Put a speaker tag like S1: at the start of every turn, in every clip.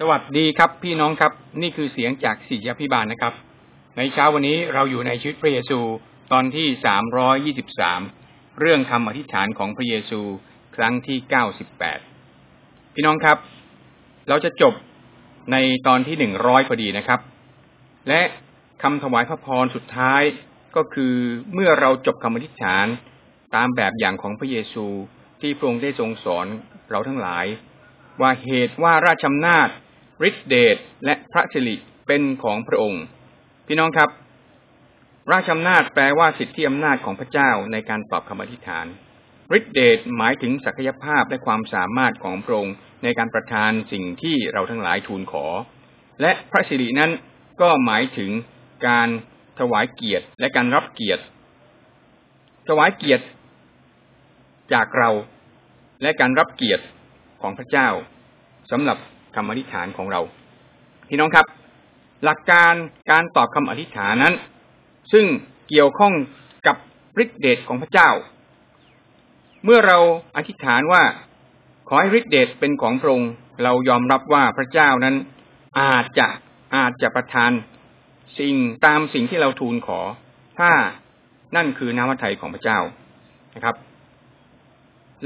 S1: สวัสดีครับพี่น้องครับ นี่คือเสียงจากศิษยพิบาลนะครับ ในเช้าวันนี้เราอยู่ในชีวิตพระเยซูตอนที่สามร้อยยี่สิบสามเรื่องคำอธิษฐานของพระเยซูครั้งที่เก้าสิบแปดพี่น้องครับ เราจะจบในตอนที่หนึ่งร้อยพอดีนะครับ และคำถวายพระพรสุดท้ายก็คือเมื่อเราจบคำอธิษฐานตามแบบอย่างของพระเยซูที่พระองค์ได้ทรงสอนเราทั้งหลาย ว่าเหตุว่าราชอำนาจฤทธิเดชและพระสิริเป็นของพระองค์ พี่น้องครับ ราชอำนาจแปลว่าสิทธิอำนาจของพระเจ้าในการตอบคำอธิษฐานฤทธิเดชหมายถึงศักยภาพและความสามารถของพระองค์ในการประทานสิ่งที่เราทั้งหลายทูลขอ และพระสิรินั้นก็หมายถึงการถวายเกียรติและการรับเกียรติ ถวายเกียรติจากเราและการรับเกียรติของพระเจ้า สำหรับคำอธิษฐานของเราพี่น้องครับ หลักการการตอบคำอธิษฐานนั้น ซึ่งเกี่ยวข้องกับฤทธิเดชของพระเจ้า เมื่อเราอธิษฐานว่าขอให้ฤทธิเดชเป็นของพระองค์เรายอมรับว่าพระเจ้านั้น อาจจะอาจจะประทานสิ่งตามสิ่งที่เราทูลขอ ถ้านั่นคือน้ำพระทัยของพระเจ้านะครับ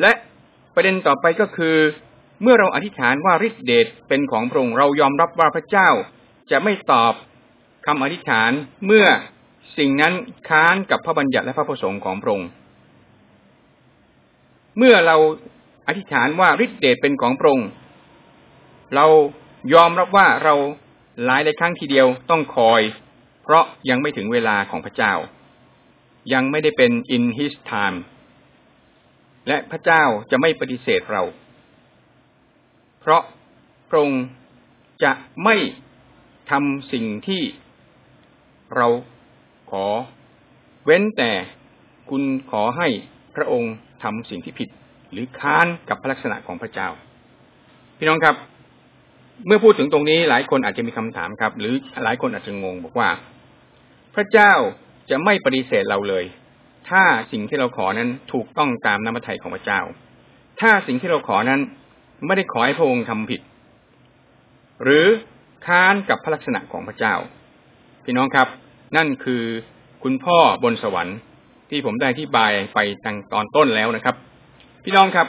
S1: และประเด็นต่อไปก็คือ เมื่อเราอธิษฐานว่าฤทธิเดชเป็นของพระองค์เรายอมรับว่าพระเจ้า จะไม่ตอบคำอธิษฐานเมื่อสิ่งนั้นค้านกับพระบัญญัติและพระประสงค์ของพระองค์เมื่อเราอธิษฐานว่าฤทธิเดชเป็นของพระองค์เรายอมรับว่าเราหลายหลายครั้งทีเดียวต้องคอย เพราะยังไม่ถึงเวลาของพระเจ้า ยังไม่ได้เป็น in his time และพระเจ้าจะไม่ปฏิเสธเรา เพราะพระองค์จะไม่ทำสิ่งที่เราขอ เว้นแต่คุณขอให้พระองค์ทำสิ่งที่ผิด หรือค้านกับพระลักษณะของพระเจ้า พี่น้องครับ เมื่อพูดถึงตรงนี้หลายคนอาจจะมีคำถามครับ หรือหลายคนอาจจะงงบอกว่า พระเจ้าจะไม่ปฏิเสธเราเลย ถ้าสิ่งที่เราขอนั้นถูกต้องตามน้ำพระทัยของพระเจ้า ถ้าสิ่งที่เราขอนั้น ไม่ได้ขอให้พระองค์ทำผิด หรือค้านกับพระลักษณะของพระเจ้า พี่น้องครับ นั่นคือคุณพ่อบนสวรรค์ที่ผมได้ที่บายไปตั้งตอนต้นแล้วนะครับ พี่น้องครับ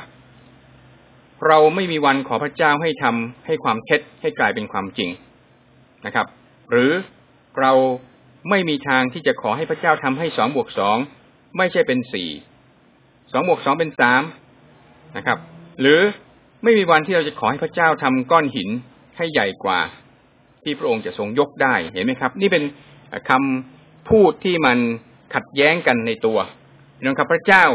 S1: เราไม่มีวันขอพระเจ้าให้ทำให้ความเท็จให้กลายเป็นความจริงนะครับ หรือเราไม่มีทางที่จะขอให้พระเจ้าทำให้สองบวกสองไม่ใช่เป็นสี่สองบวกสองเป็นสามนะครับ หรือ ไม่มีวันที่เราจะขอให้พระเจ้าทำก้อนหินให้ใหญ่กว่า ที่พระองค์จะทรงยกได้เห็นไหมครับ นี่เป็นคำพูดที่มันขัดแย้งกันในตัวนะครับพระเจ้า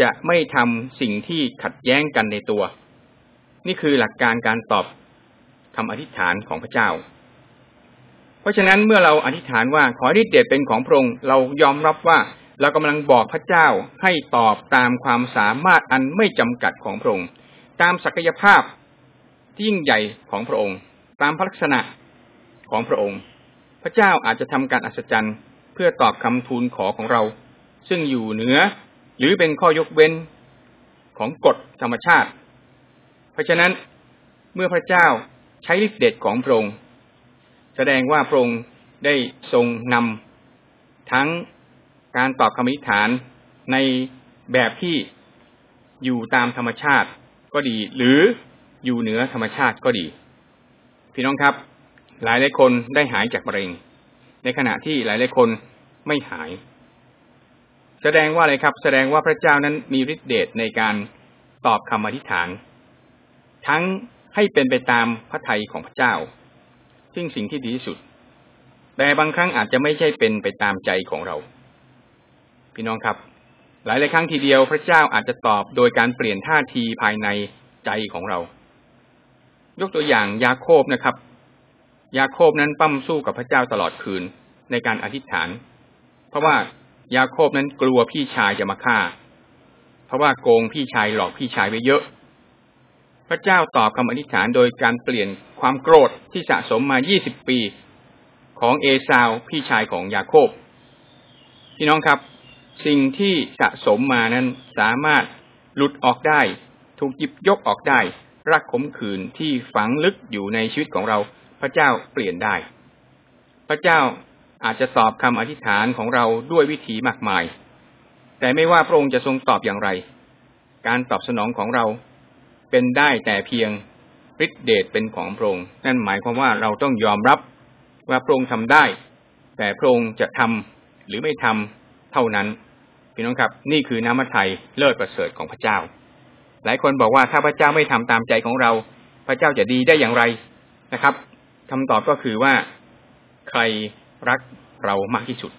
S1: จะไม่ทำสิ่งที่ขัดแย้งกันในตัว นี่คือหลักการการตอบคำอธิษฐานของพระเจ้า เพราะฉะนั้นเมื่อเราอธิษฐานว่าขอฤทธิ์เดชเป็นของพระองค์เรายอมรับว่าเรากำลังบอกพระเจ้าให้ตอบตามความสามารถอันไม่จำกัดของพระองค์ ตามศักยภาพที่ยิ่งใหญ่ของพระองค์ ตามพระลักษณะของพระองค์ พระเจ้าอาจจะทำการอัศจรรย์เพื่อตอบคำทูลขอของเรา ซึ่งอยู่เหนือหรือเป็นข้อยกเว้นของกฎธรรมชาติ เพราะฉะนั้นเมื่อพระเจ้าใช้ฤทธิเดชของพระองค์ แสดงว่าพระองค์ได้ทรงนำทั้งการตอบคำอธิษฐานในแบบที่อยู่ตามธรรมชาติ ก็ดี หรืออยู่เหนือธรรมชาติก็ดี พี่น้องครับ หลายหลายคนได้หายจากมะเร็ง ในขณะที่หลายหลายคนไม่หาย แสดงว่าอะไรครับ แสดงว่าพระเจ้านั้นมีฤทธิเดชในการตอบคำอธิษฐาน ทั้งให้เป็นไปตามพระทัยของพระเจ้า ซึ่งสิ่งที่ดีที่สุด แต่บางครั้งอาจจะไม่ใช่เป็นไปตามใจของเรา พี่น้องครับ หลายหลายครั้งทีเดียวพระเจ้าอาจจะตอบโดยการเปลี่ยนท่าทีภายในใจของเรา ยกตัวอย่างยาโคบนะครับ ยาโคบนั้นปั้มสู้กับพระเจ้าตลอดคืนในการอธิษฐาน เพราะว่ายาโคบนั้นกลัวพี่ชายจะมาฆ่า เพราะว่าโกงพี่ชายหลอกพี่ชายไว้เยอะ พระเจ้าตอบคำอธิษฐานโดยการเปลี่ยนความโกรธที่สะสมมา 20 ปี ของเอซาวพี่ชายของยาโคบพี่น้องครับ สิ่งที่สะสมมานั้นสามารถหลุดออกได้ ถูกหยิบยกออกได้ รักขมขื่นที่ฝังลึกอยู่ในชีวิตของเรา พระเจ้าเปลี่ยนได้ พระเจ้าอาจจะตอบคำอธิษฐานของเราด้วยวิธีมากมาย แต่ไม่ว่าพระองค์จะทรงตอบอย่างไร การตอบสนองของเราเป็นได้แต่เพียงฤทธิเดชเป็นของพระองค์นั่นหมายความว่าเราต้องยอมรับว่าพระองค์ทำได้ แต่พระองค์จะทำหรือไม่ทำเท่านั้น พี่น้องครับ นี่คือน้ำมัทไทยเลิศประเสริฐของพระเจ้า หลายคนบอกว่าถ้าพระเจ้าไม่ทำตามใจของเรา พระเจ้าจะดีได้อย่างไรนะครับคำตอบก็คือว่าใครรักเรามากที่สุด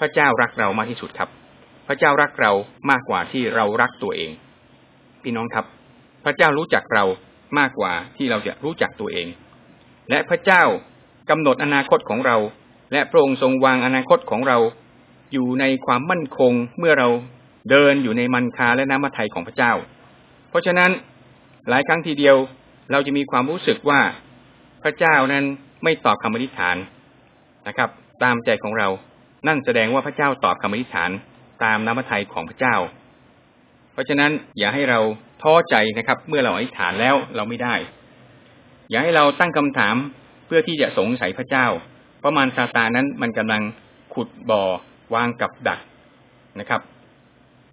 S1: พระเจ้ารักเรามากที่สุดครับ พระเจ้ารักเรามากกว่าที่เรารักตัวเอง พี่น้องครับ พระเจ้ารู้จักเรามากกว่าที่เราจะรู้จักตัวเอง และพระเจ้ากำหนดอนาคตของเรา และพระองค์ทรงวางอนาคตของเรา อยู่ในความมั่นคงเมื่อเราเดินอยู่ในมันคาและน้ำมัทไทยของพระเจ้า เพราะฉะนั้นหลายครั้งทีเดียวเราจะมีความรู้สึกว่าพระเจ้านั้นไม่ตอบคำอธิษฐานนะครับ ตามใจของเรา นั่นแสดงว่าพระเจ้าตอบคำอธิษฐานตามน้ำมัทไทยของพระเจ้า เพราะฉะนั้นอย่าให้เราท้อใจนะครับ เมื่อเราอธิษฐานแล้วเราไม่ได้ อย่าให้เราตั้งคำถามเพื่อที่จะสงสัยพระเจ้า เพราะมารซาตานั้นมันกำลังขุดบ่อ วางกับดักนะครับ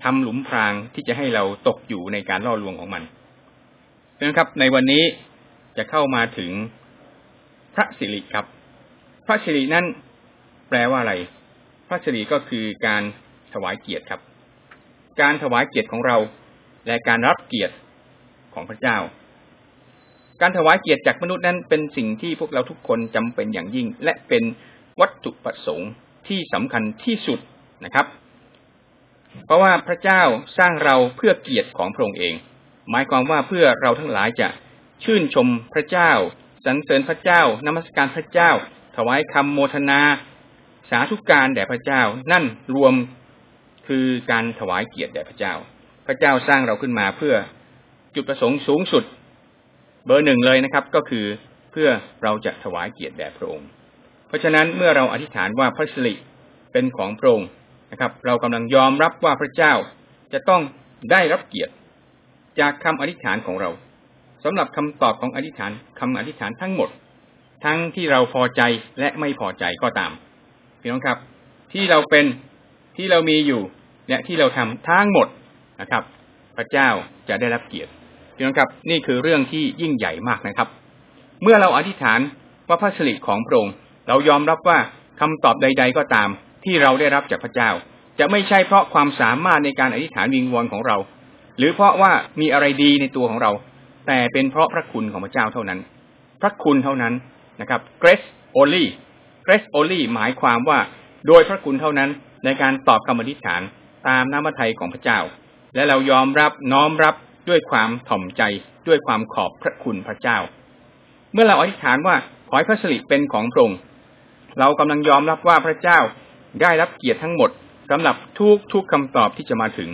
S1: ทำหลุมพรางที่จะให้เราตกอยู่ในการล่อลวงของมันนะครับ ในวันนี้จะเข้ามาถึงพระสิริครับ พระสิรินั้นแปลว่าอะไร พระสิริก็คือการถวายเกียรติครับ การถวายเกียรติของเรา และการรับเกียรติของพระเจ้า การถวายเกียรติจากมนุษย์นั้นเป็นสิ่งที่พวกเราทุกคนจำเป็นอย่างยิ่ง และเป็นวัตถุประสงค์ ที่สำคัญที่สุดนะครับ เพราะว่าพระเจ้าสร้างเราเพื่อเกียรติของพระองค์เอง หมายความว่าเพื่อเราทั้งหลายจะชื่นชมพระเจ้าสรรเสริญพระเจ้านมัสการพระเจ้า ถวายคำโมทนา สาธุการแด่พระเจ้า นั่นรวมคือการถวายเกียรติแด่พระเจ้า พระเจ้าสร้างเราขึ้นมาเพื่อจุดประสงค์สูงสุด เบอร์หนึ่งเลยนะครับ ก็คือเพื่อเราจะถวายเกียรติแด่พระองค์ เพราะฉะนั้นเมื่อเราอธิษฐานว่าพระสิริเป็นของพระองค์นะครับ เรากำลังยอมรับว่าพระเจ้าจะต้องได้รับเกียรติจากคำอธิษฐานของเราสำหรับคำตอบของอธิษฐานคำอธิษฐานทั้งหมด ทั้งที่เราพอใจและไม่พอใจก็ตามพี่น้องครับ ที่เราเป็นที่เรามีอยู่และที่เราทำทั้งหมดนะครับ พระเจ้าจะได้รับเกียรติพี่น้องครับ นี่คือเรื่องที่ยิ่งใหญ่มากนะครับ เมื่อเราอธิษฐานว่าพระสิริของพระองค์ เรายอมรับว่าคำตอบใด ๆ ก็ตาม ที่เราได้รับจากพระเจ้า จะไม่ใช่เพราะความสามารถในการอธิษฐานวิงวอนของเรา หรือเพราะว่ามีอะไรดีในตัวของเรา แต่เป็นเพราะพระคุณของพระเจ้าเท่านั้น พระคุณเท่านั้นนะครับ grace only grace only หมายความว่าโดยพระคุณเท่านั้นในการตอบคำอธิษฐานตามน้ำพระทัยของพระเจ้า และเรายอมรับน้อมรับด้วยความถ่อมใจด้วยความขอบพระคุณพระเจ้า เมื่อเราอธิษฐานว่าขอให้พระสิริเป็นของพระองค์ เรากำลังยอมรับว่าพระเจ้าได้รับเกียรติทั้งหมดสำหรับทุกทุกคำตอบที่จะมาถึง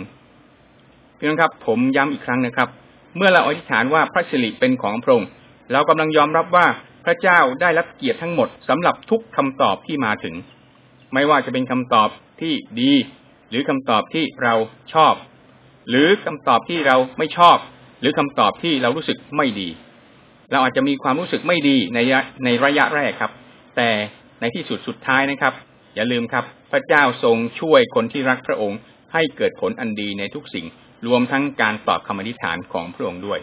S1: พียงครับ ผมย้ำอีกครั้งนะครับ เมื่อเราอธิษฐานว่าพระสิริเป็นของพระองค์เรากำลังยอมรับว่าพระเจ้าได้รับเกียรติทั้งหมดสำหรับทุกคำตอบที่มาถึง ไม่ว่าจะเป็นคำตอบที่ดี หรือคำตอบที่เราชอบ หรือคำตอบที่เราไม่ชอบ หรือคำตอบที่เรารู้สึกไม่ดี เราอาจจะมีความรู้สึกไม่ดีในในระยะแรกครับ แต่ ในที่สุดสุดท้ายนะครับ อย่าลืมครับ พระเจ้าทรงช่วยคนที่รักพระองค์ ให้เกิดผลอันดีในทุกสิ่ง รวมทั้งการตอบคำอธิษฐานของพระองค์ด้วย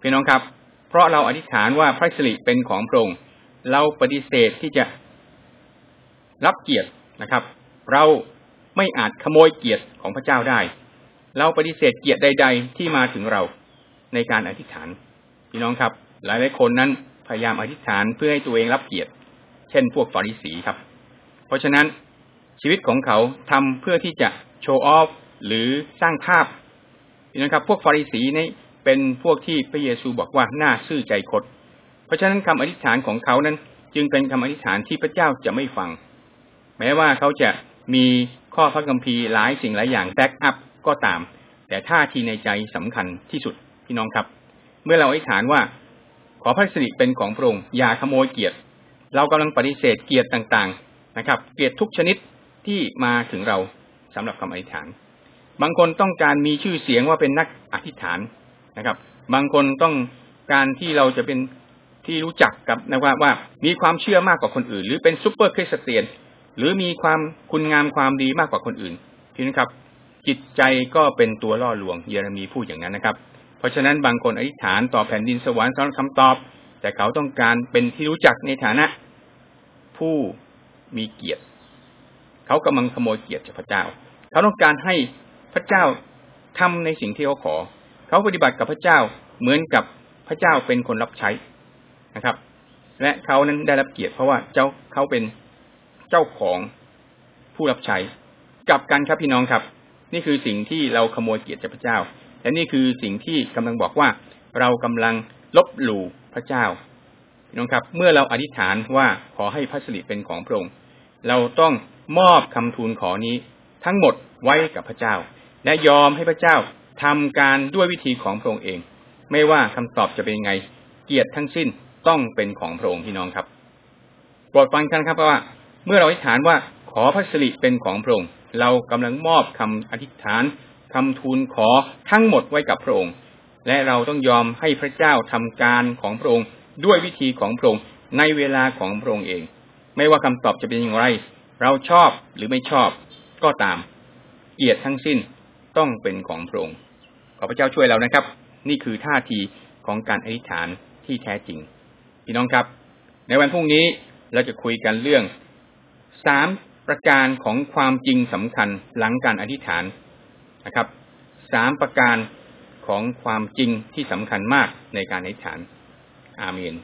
S1: พี่น้องครับ เพราะเราอธิษฐานว่าพระสิริเป็นของพระองค์เราปฏิเสธที่จะรับเกียรตินะครับ เราไม่อาจขโมยเกียรติของพระเจ้าได้ เราปฏิเสธเกียรติใด ๆ ที่มาถึงเราในการอธิษฐาน พี่น้องครับ หลายหลายคนนั้นพยายามอธิษฐานเพื่อให้ตัวเองรับเกียรติ เช่นพวกฟาริสีครับ เพราะฉะนั้นชีวิตของเขาทำเพื่อที่จะโชว์ออฟหรือสร้างภาพพี่น้องครับ พวกฟาริสีนี่เป็นพวกที่พระเยซูบอกว่าน่าซื่อใจคด เพราะฉะนั้นคำอธิษฐานของเขานั้น จึงเป็นคำอธิษฐานที่พระเจ้าจะไม่ฟัง แม้ว่าเขาจะมีข้อพระคัมภีร์หลายสิ่งหลายอย่างแบ็กอัพก็ตาม แต่ท่าทีในใจสำคัญที่สุดพี่น้องครับ เมื่อเราอธิษฐานว่า ขอพระสิริเป็นของพระองค์อย่าขโมยเกียรติ เรากำลังปฏิเสธเกียรติต่างๆนะครับ เกียรติทุกชนิดที่มาถึงเราสำหรับคำอธิษฐาน บางคนต้องการมีชื่อเสียงว่าเป็นนักอธิษฐานนะครับ บางคนต้องการที่เราจะเป็นที่รู้จักกับนะว่าว่ามีความเชื่อมากกว่าคนอื่น หรือเป็นซูเปอร์คริสเตียน หรือมีความคุณงามความดีมากกว่าคนอื่นทีนี้ครับ จิตใจก็เป็นตัวล่อลวงเยเรมีพูดอย่างนั้นนะครับ เพราะฉะนั้นบางคนอธิษฐานต่อแผ่นดินสวรรค์สำหรับคำตอบ แต่เขาต้องการเป็นที่รู้จักในฐานะ ผู้มีเกียรติ เขากำลังขโมยเกียรติจากพระเจ้า เขาต้องการให้พระเจ้าทำในสิ่งที่เขาขอ เขาปฏิบัติกับพระเจ้าเหมือนกับพระเจ้าเป็นคนรับใช้นะครับ และเขานั้นได้รับเกียรติเพราะว่าเจ้าเขาเป็นเจ้าของผู้รับใช้กลับกันครับพี่น้องครับ นี่คือสิ่งที่เราขโมยเกียรติจากพระเจ้า และนี่คือสิ่งที่กำลังบอกว่าเรากำลัง ลบหลู่พระเจ้าพี่น้องครับ เมื่อเราอธิษฐานว่าขอให้พระสิริเป็นของพระองค์เราต้องมอบคำทูลขอนี้ ทั้งหมดไว้กับพระเจ้า และยอมให้พระเจ้าทำการด้วยวิธีของพระองค์เอง ไม่ว่าคำตอบจะเป็นยังไง เกียรติทั้งสิ้นต้องเป็นของพระองค์พี่น้องครับโปรดฟังกันครับว่า เมื่อเราอธิษฐานว่าขอพระสิริเป็นของพระองค์เรากำลังมอบคำอธิษฐานคำทูลขอทั้งหมดไว้กับพระองค์ และเราต้องยอมให้พระเจ้าทำการของพระองค์ด้วยวิธีของพระองค์ในเวลาของพระองค์เอง ไม่ว่าคำตอบจะเป็นอย่างไร เราชอบหรือไม่ชอบก็ตาม เกียรติทั้งสิ้นต้องเป็นของพระองค์ขอพระเจ้าช่วยเรานะครับ นี่คือท่าทีของการอธิษฐานที่แท้จริง พี่น้องครับ ในวันพรุ่งนี้เราจะคุยกันเรื่องสามประการของความจริงสำคัญหลังการอธิษฐานนะครับสามประการ ของความจริงที่สำคัญมากในการอธิษฐาน อาเมน